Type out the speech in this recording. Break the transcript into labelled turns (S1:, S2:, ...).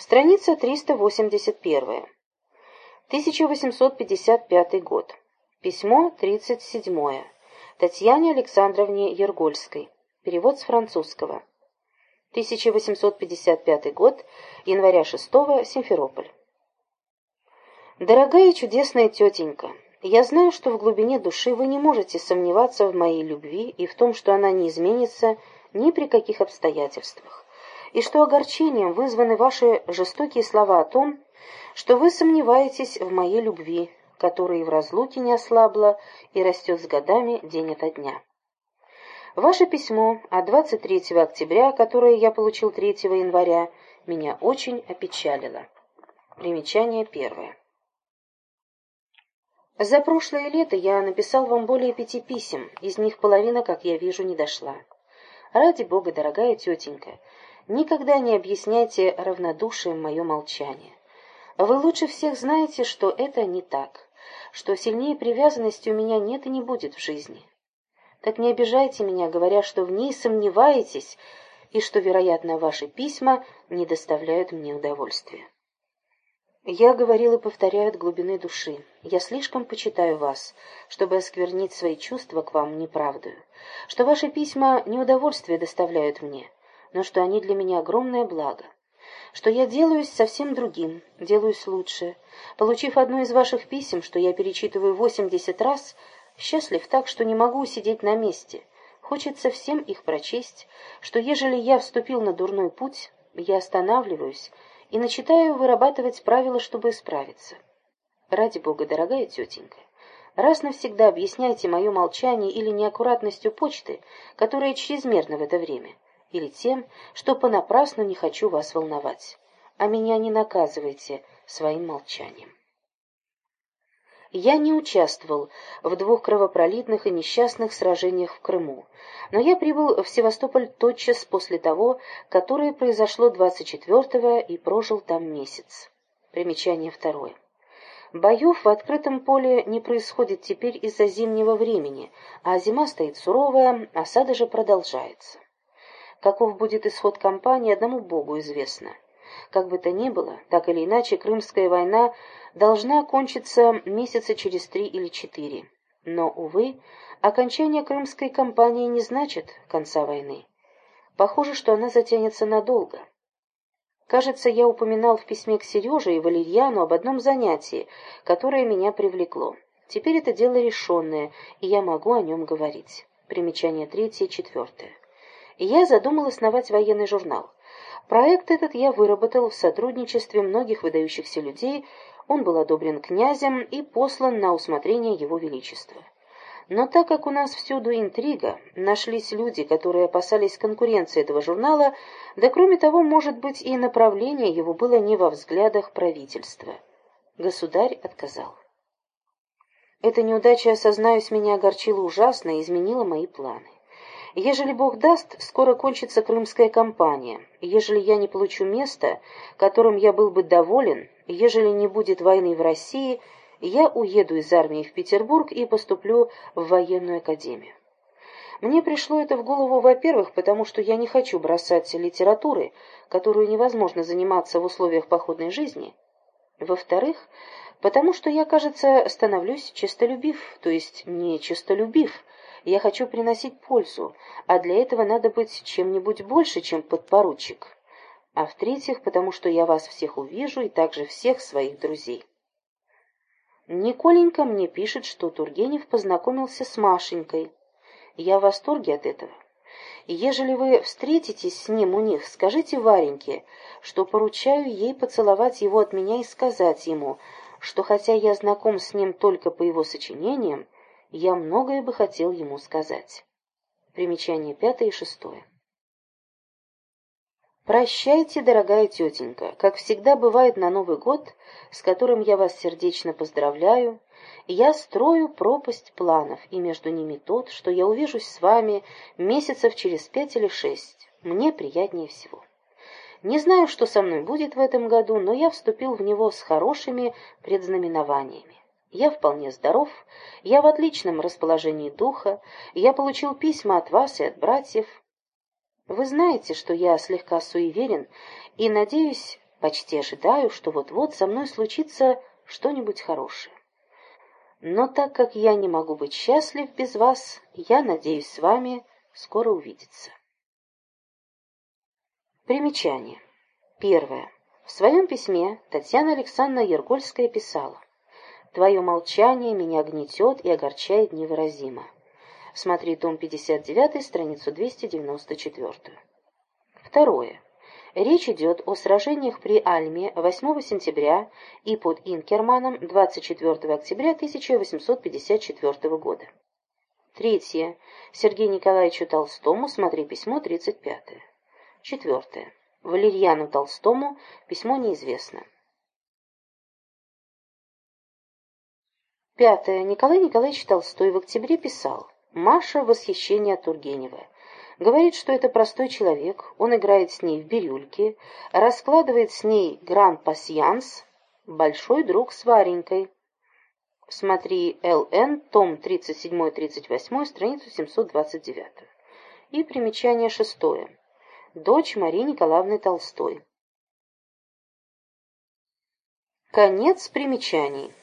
S1: Страница 381. 1855 год. Письмо 37. Татьяне Александровне Ергольской. Перевод с французского. 1855 год. Января 6. Симферополь. Дорогая и чудесная тетенька, я знаю, что в глубине души вы не можете сомневаться в моей любви и в том, что она не изменится ни при каких обстоятельствах и что огорчением вызваны ваши жестокие слова о том, что вы сомневаетесь в моей любви, которая и в разлуке не ослабла и растет с годами день ото дня. Ваше письмо от 23 октября, которое я получил 3 января, меня очень опечалило. Примечание первое. За прошлое лето я написал вам более пяти писем, из них половина, как я вижу, не дошла. Ради бога, дорогая тетенька, Никогда не объясняйте равнодушием мое молчание. Вы лучше всех знаете, что это не так, что сильнее привязанности у меня нет и не будет в жизни. Так не обижайте меня, говоря, что в ней сомневаетесь и что, вероятно, ваши письма не доставляют мне удовольствия. Я говорил и повторяю от глубины души. Я слишком почитаю вас, чтобы осквернить свои чувства к вам неправдою, что ваши письма неудовольствие доставляют мне, но что они для меня огромное благо, что я делаюсь совсем другим, делаюсь лучше. Получив одно из ваших писем, что я перечитываю восемьдесят раз, счастлив так, что не могу сидеть на месте. Хочется всем их прочесть, что ежели я вступил на дурной путь, я останавливаюсь и начитаю вырабатывать правила, чтобы исправиться. Ради Бога, дорогая тетенька, раз навсегда объясняйте мое молчание или неаккуратностью почты, которая чрезмерна в это время, или тем, что понапрасну не хочу вас волновать, а меня не наказывайте своим молчанием. Я не участвовал в двух кровопролитных и несчастных сражениях в Крыму, но я прибыл в Севастополь тотчас после того, которое произошло 24-го и прожил там месяц. Примечание второе. Боев в открытом поле не происходит теперь из-за зимнего времени, а зима стоит суровая, осада же продолжается. Каков будет исход кампании, одному Богу известно. Как бы то ни было, так или иначе, Крымская война должна окончиться месяца через три или четыре. Но, увы, окончание Крымской кампании не значит конца войны. Похоже, что она затянется надолго. Кажется, я упоминал в письме к Сереже и Валерьяну об одном занятии, которое меня привлекло. Теперь это дело решенное, и я могу о нем говорить. Примечание третье и четвертое я задумал основать военный журнал. Проект этот я выработал в сотрудничестве многих выдающихся людей, он был одобрен князем и послан на усмотрение его величества. Но так как у нас всюду интрига, нашлись люди, которые опасались конкуренции этого журнала, да кроме того, может быть, и направление его было не во взглядах правительства. Государь отказал. Эта неудача, сознаюсь, меня огорчила ужасно и изменила мои планы. Ежели Бог даст, скоро кончится крымская кампания. Ежели я не получу места, которым я был бы доволен, ежели не будет войны в России, я уеду из армии в Петербург и поступлю в военную академию. Мне пришло это в голову, во-первых, потому что я не хочу бросать литературы, которую невозможно заниматься в условиях походной жизни. Во-вторых, потому что я, кажется, становлюсь честолюбив, то есть не честолюбив, я хочу приносить пользу, а для этого надо быть чем-нибудь больше, чем подпоручик. А в-третьих, потому что я вас всех увижу и также всех своих друзей. Николенька мне пишет, что Тургенев познакомился с Машенькой. Я в восторге от этого. ежели вы встретитесь с ним у них, скажите Вареньке, что поручаю ей поцеловать его от меня и сказать ему, что хотя я знаком с ним только по его сочинениям, я многое бы хотел ему сказать. Примечание пятое и шестое. Прощайте, дорогая тетенька, как всегда бывает на Новый год, с которым я вас сердечно поздравляю, я строю пропасть планов, и между ними тот, что я увижусь с вами месяцев через пять или шесть. Мне приятнее всего. Не знаю, что со мной будет в этом году, но я вступил в него с хорошими предзнаменованиями. Я вполне здоров, я в отличном расположении духа, я получил письма от вас и от братьев. Вы знаете, что я слегка суеверен, и, надеюсь, Почти ожидаю, что вот-вот со мной случится что-нибудь хорошее. Но так как я не могу быть счастлив без вас, я надеюсь с вами скоро увидеться. Примечание. Первое. В своем письме Татьяна Александровна Ергольская писала «Твое молчание меня гнетет и огорчает невыразимо». Смотри том 59, страницу 294. Второе. Речь идет о сражениях при Альме 8 сентября и под Инкерманом 24 октября 1854 года. Третье. Сергею Николаевичу Толстому, смотри письмо 35. Четвертое. Валерьяну Толстому письмо неизвестно. Пятое. Николай Николаевич Толстой в октябре писал «Маша в восхищении от Тургенева». Говорит, что это простой человек, он играет с ней в бирюльки, раскладывает с ней гран-пасьянс, большой друг с Варенькой. Смотри ЛН, том 37-38, страницу 729. И примечание шестое. Дочь Марии Николаевны Толстой. Конец примечаний.